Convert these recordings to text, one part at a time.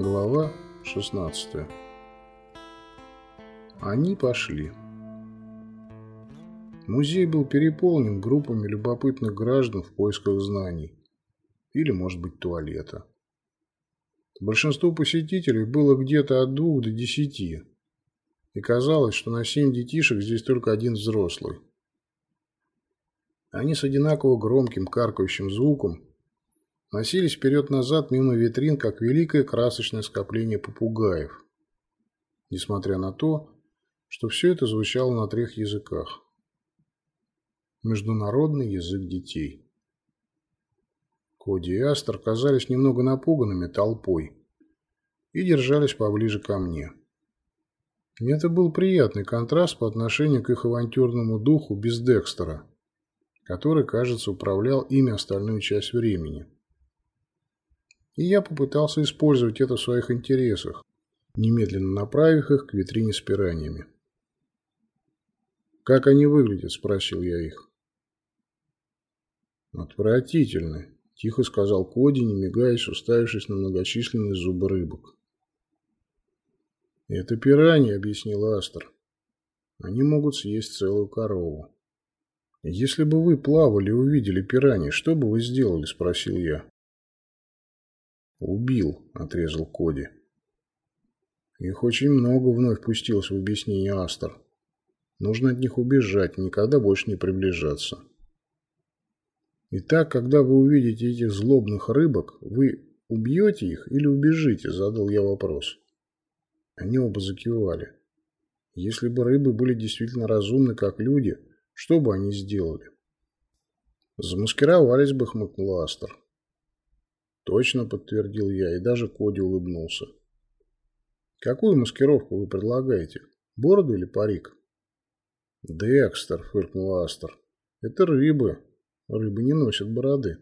Глава 16 Они пошли. Музей был переполнен группами любопытных граждан в поисках знаний. Или, может быть, туалета. Большинству посетителей было где-то от двух до десяти. И казалось, что на семь детишек здесь только один взрослый. Они с одинаково громким каркающим звуком носились вперед-назад мимо витрин, как великое красочное скопление попугаев. Несмотря на то, что все это звучало на трех языках. Международный язык детей. Коди и Астер казались немного напуганными толпой и держались поближе ко мне. Это был приятный контраст по отношению к их авантюрному духу без Декстера, который, кажется, управлял ими остальную часть времени и я попытался использовать это в своих интересах, немедленно направив их к витрине с пираньями. «Как они выглядят?» – спросил я их. «Отвратительно», – тихо сказал Коди, не мигаясь, уставившись на многочисленные зубы рыбок. «Это пираньи», – объяснил Астер. «Они могут съесть целую корову». «Если бы вы плавали и увидели пираньи, что бы вы сделали?» – спросил я. «Убил», — отрезал Коди. Их очень много вновь пустилось в объяснение Астер. Нужно от них убежать, никогда больше не приближаться. Итак, когда вы увидите этих злобных рыбок, вы убьете их или убежите, задал я вопрос. Они оба закивали. Если бы рыбы были действительно разумны, как люди, что бы они сделали? Замаскировались бы, хмыкнул Астер. Точно подтвердил я, и даже Коди улыбнулся. Какую маскировку вы предлагаете? Бороду или парик? Декстер, фыркнул Астер. Это рыбы. Рыбы не носят бороды.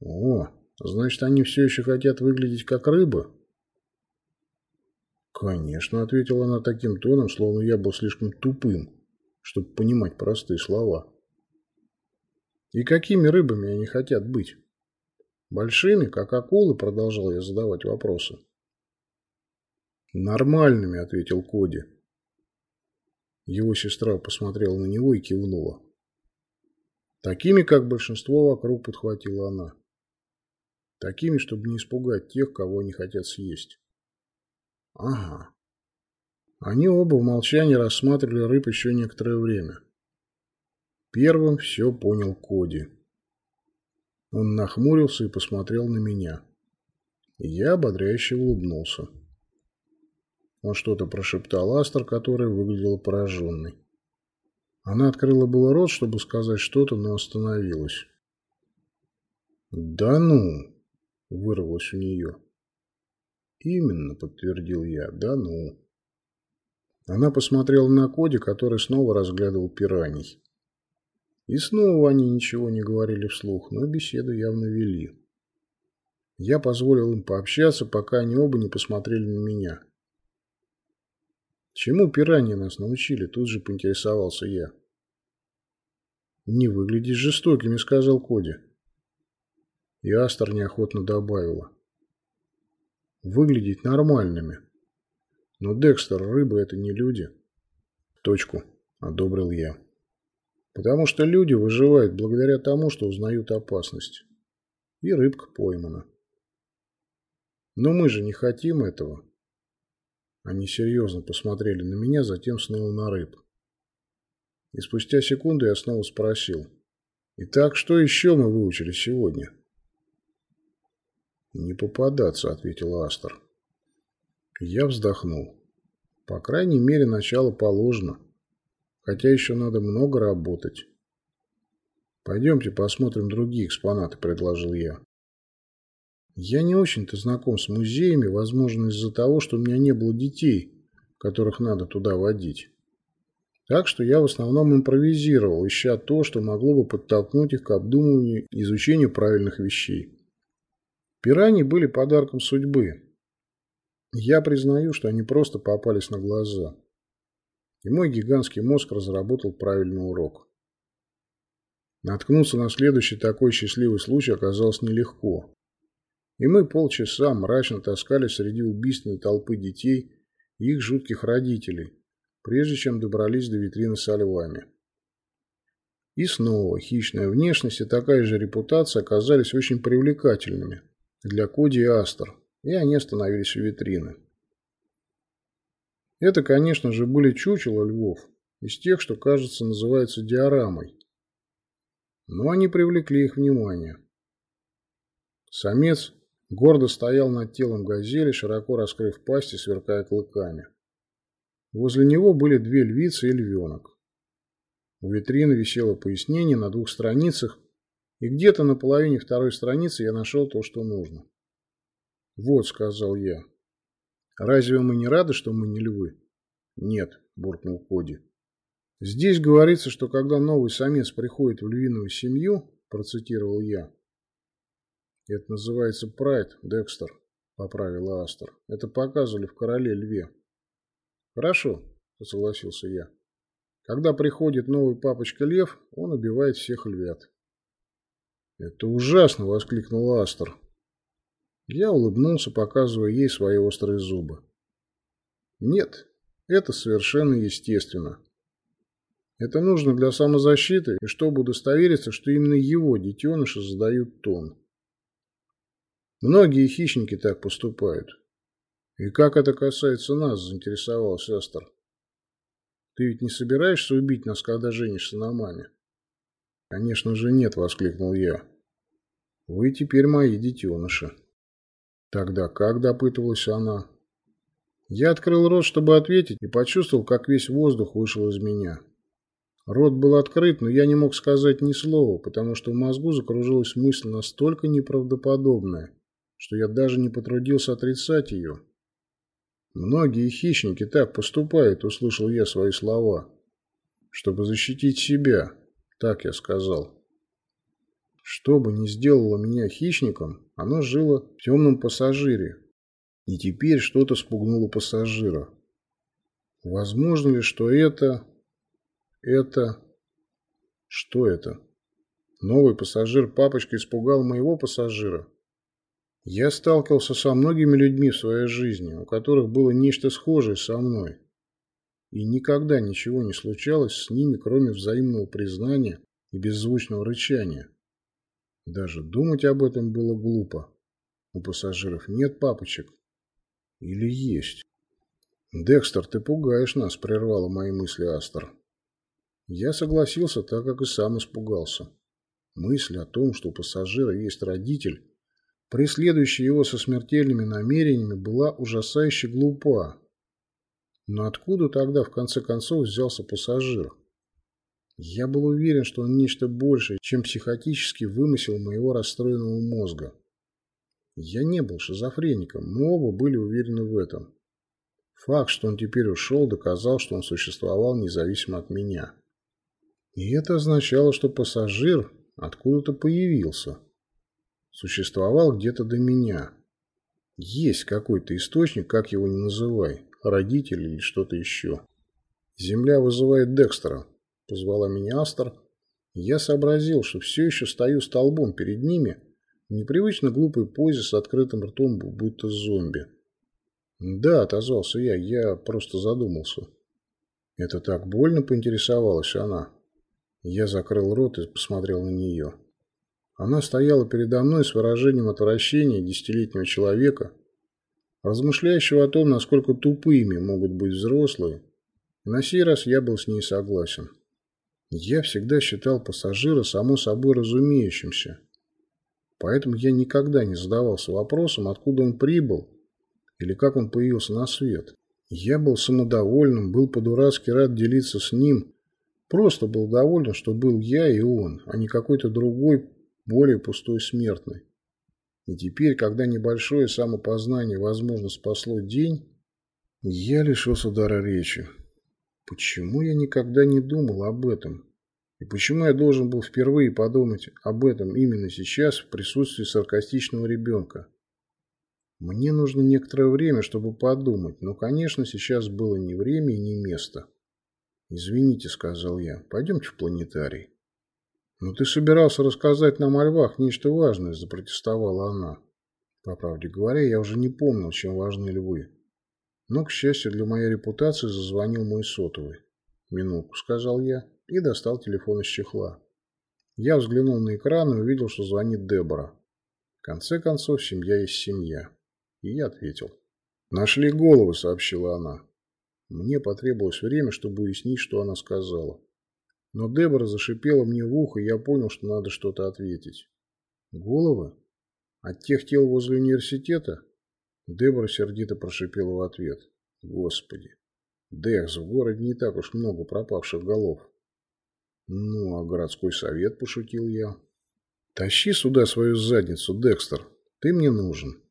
О, значит, они все еще хотят выглядеть как рыбы? Конечно, ответила она таким тоном, словно я был слишком тупым, чтобы понимать простые слова. И какими рыбами они хотят быть? Большими, как акулы, продолжал я задавать вопросы. Нормальными, ответил Коди. Его сестра посмотрела на него и кивнула. Такими, как большинство вокруг, подхватила она. Такими, чтобы не испугать тех, кого они хотят съесть. Ага. Они оба в молчании рассматривали рыб еще некоторое время. Первым все понял Коди. Он нахмурился и посмотрел на меня. Я ободряюще улыбнулся. Он что-то прошептал Астер, которая выглядела пораженной. Она открыла было рот, чтобы сказать что-то, но остановилась. «Да ну!» – вырвалось у нее. «Именно», – подтвердил я, – «да ну». Она посмотрела на Коди, который снова разглядывал пираний. И снова они ничего не говорили вслух, но беседу явно вели. Я позволил им пообщаться, пока они оба не посмотрели на меня. Чему пираньи нас научили, тут же поинтересовался я. «Не выглядишь жестокими», — сказал Коди. И Астер неохотно добавила. «Выглядеть нормальными. Но, Декстер, рыбы — это не люди». «Точку», — одобрил я. Потому что люди выживают благодаря тому, что узнают опасность. И рыбка поймана. Но мы же не хотим этого. Они серьезно посмотрели на меня, затем снова на рыб. И спустя секунду я снова спросил. «Итак, что еще мы выучили сегодня?» «Не попадаться», — ответил Астер. Я вздохнул. «По крайней мере, начало положено хотя еще надо много работать. «Пойдемте посмотрим другие экспонаты», – предложил я. Я не очень-то знаком с музеями, возможно, из-за того, что у меня не было детей, которых надо туда водить. Так что я в основном импровизировал, ища то, что могло бы подтолкнуть их к обдумыванию и изучению правильных вещей. Пираньи были подарком судьбы. Я признаю, что они просто попались на глаза и мой гигантский мозг разработал правильный урок. Наткнуться на следующий такой счастливый случай оказалось нелегко. и мы полчаса мрачно таскали среди убийственной толпы детей и их жутких родителей, прежде чем добрались до витрины со львами. И снова хищная внешность и такая же репутация оказались очень привлекательными для Коди и Астер, и они остановились у витрины. Это, конечно же, были чучела львов, из тех, что, кажется, называются диорамой. Но они привлекли их внимание. Самец гордо стоял над телом газели, широко раскрыв пасть и сверкая клыками. Возле него были две львицы и львенок. У витрины висело пояснение на двух страницах, и где-то на половине второй страницы я нашел то, что нужно. «Вот», — сказал я. «Разве мы не рады, что мы не львы?» «Нет», — буркнул Коди. «Здесь говорится, что когда новый самец приходит в львиную семью», — процитировал я. «Это называется прайд, Декстер», — поправила Астер. «Это показывали в «Короле льве». «Хорошо», — согласился я. «Когда приходит новый папочка лев, он убивает всех львят». «Это ужасно!» — воскликнул Астер. Я улыбнулся, показывая ей свои острые зубы. «Нет, это совершенно естественно. Это нужно для самозащиты и чтобы удостовериться, что именно его детеныши задают тон. Многие хищники так поступают. И как это касается нас, заинтересовался Астер. Ты ведь не собираешься убить нас, когда женишься на маме? Конечно же нет, воскликнул я. Вы теперь мои детеныши. Тогда как, допытывалась она. Я открыл рот, чтобы ответить, и почувствовал, как весь воздух вышел из меня. Рот был открыт, но я не мог сказать ни слова, потому что в мозгу закружилась мысль настолько неправдоподобная, что я даже не потрудился отрицать ее. «Многие хищники так поступают», — услышал я свои слова. «Чтобы защитить себя», — так я сказал. Что бы ни сделало меня хищником, оно жило в темном пассажире, и теперь что-то спугнуло пассажира. Возможно ли, что это... Это... Что это? Новый пассажир папочка испугал моего пассажира. Я сталкивался со многими людьми в своей жизни, у которых было нечто схожее со мной. И никогда ничего не случалось с ними, кроме взаимного признания и беззвучного рычания. Даже думать об этом было глупо. У пассажиров нет папочек, или есть? Декстер, ты пугаешь нас, прервала мои мысли Астер. Я согласился, так как и сам испугался. Мысль о том, что у пассажира есть родитель, преследующий его со смертельными намерениями, была ужасающе глупа. Но откуда тогда в конце концов взялся пассажир? Я был уверен, что он нечто большее, чем психотический вымысел моего расстроенного мозга. Я не был шизофреником, мы оба были уверены в этом. Факт, что он теперь ушел, доказал, что он существовал независимо от меня. И это означало, что пассажир откуда-то появился. Существовал где-то до меня. Есть какой-то источник, как его ни называй, родитель или что-то еще. Земля вызывает Декстера. Позвала меня Астер. я сообразил, что все еще стою столбом перед ними – в непривычно глупой позе с открытым ртом, будто зомби. «Да», — отозвался я, — «я просто задумался». «Это так больно?» — поинтересовалась она. Я закрыл рот и посмотрел на нее. Она стояла передо мной с выражением отвращения десятилетнего человека, размышляющего о том, насколько тупыми могут быть взрослые. И на сей раз я был с ней согласен. Я всегда считал пассажира само собой разумеющимся, Поэтому я никогда не задавался вопросом, откуда он прибыл или как он появился на свет. Я был самодовольным, был по-дурацки рад делиться с ним. Просто был доволен, что был я и он, а не какой-то другой, более пустой смертный. И теперь, когда небольшое самопознание, возможно, спасло день, я лишился дара речи. Почему я никогда не думал об этом? И почему я должен был впервые подумать об этом именно сейчас в присутствии саркастичного ребенка? Мне нужно некоторое время, чтобы подумать, но, конечно, сейчас было не время и не место. «Извините», — сказал я, — «пойдемте в планетарий». «Но ты собирался рассказать нам о львах нечто важное», — запротестовала она. По правде говоря, я уже не помнил, чем важны львы. Но, к счастью для моей репутации, зазвонил мой сотовый. «Минутку», — сказал я, и достал телефон из чехла. Я взглянул на экран и увидел, что звонит Дебора. В конце концов, семья есть семья. И я ответил. «Нашли голову», — сообщила она. Мне потребовалось время, чтобы уяснить, что она сказала. Но Дебора зашипела мне в ухо, и я понял, что надо что-то ответить. «Головы? От тех тел возле университета?» Дебора сердито прошипела в ответ. «Господи! Декс, в городе не так уж много пропавших голов». «Ну, а городской совет?» – пошутил я. «Тащи сюда свою задницу, Декстер. Ты мне нужен».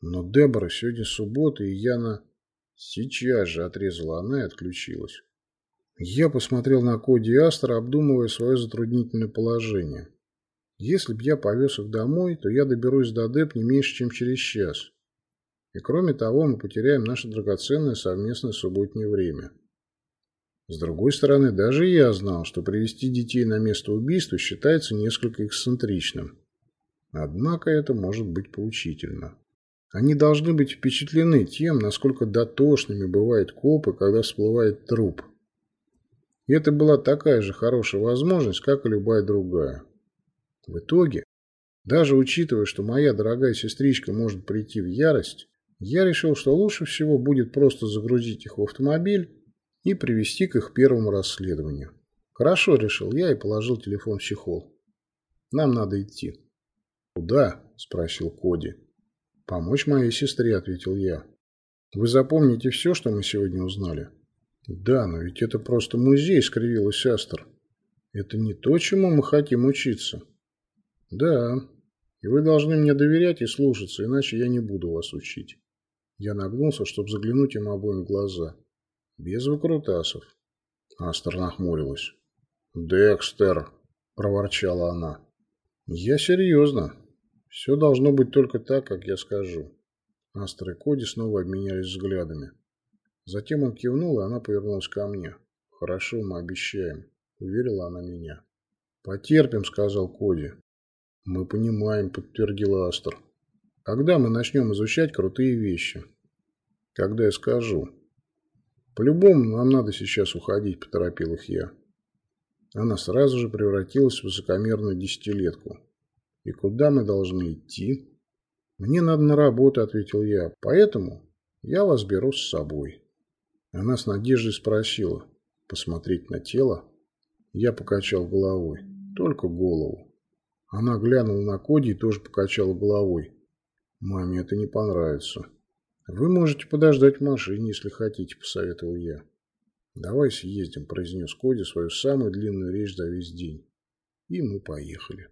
«Но, Дебора, сегодня суббота, и я на...» «Сейчас же!» – отрезала она и отключилась. Я посмотрел на Коди и Астера, обдумывая свое затруднительное положение. Если б я повез их домой, то я доберусь до Деп не меньше, чем через час. И кроме того, мы потеряем наше драгоценное совместное субботнее время. С другой стороны, даже я знал, что привести детей на место убийства считается несколько эксцентричным. Однако это может быть поучительно. Они должны быть впечатлены тем, насколько дотошными бывают копы, когда всплывает труп. И это была такая же хорошая возможность, как и любая другая. В итоге, даже учитывая, что моя дорогая сестричка может прийти в ярость, я решил, что лучше всего будет просто загрузить их в автомобиль и привести к их первому расследованию. Хорошо, решил я и положил телефон в чехол. Нам надо идти. Куда? Спросил Коди. Помочь моей сестре, ответил я. Вы запомните все, что мы сегодня узнали? Да, но ведь это просто музей, скривилась Астер. Это не то, чему мы хотим учиться. Да, и вы должны мне доверять и слушаться, иначе я не буду вас учить. Я нагнулся, чтобы заглянуть им обоим в глаза. Без выкрутасов. Астер нахмурилась. «Декстер!» – проворчала она. «Я серьезно. Все должно быть только так, как я скажу». Астер и Коди снова обменялись взглядами. Затем он кивнул, и она повернулась ко мне. «Хорошо, мы обещаем», – уверила она меня. «Потерпим», – сказал Коди. «Мы понимаем», – подтвердила Астер. «Когда мы начнем изучать крутые вещи?» «Когда я скажу», «По-любому нам надо сейчас уходить», – поторопил их я. Она сразу же превратилась в высокомерную десятилетку. «И куда мы должны идти?» «Мне надо на работу», – ответил я. «Поэтому я вас беру с собой». Она с надеждой спросила. «Посмотреть на тело?» Я покачал головой. «Только голову». Она глянула на Коди и тоже покачала головой. «Маме это не понравится». «Вы можете подождать в машине, если хотите», – посоветовал я. «Давай съездим», – произнес Коди свою самую длинную речь за весь день. И мы поехали.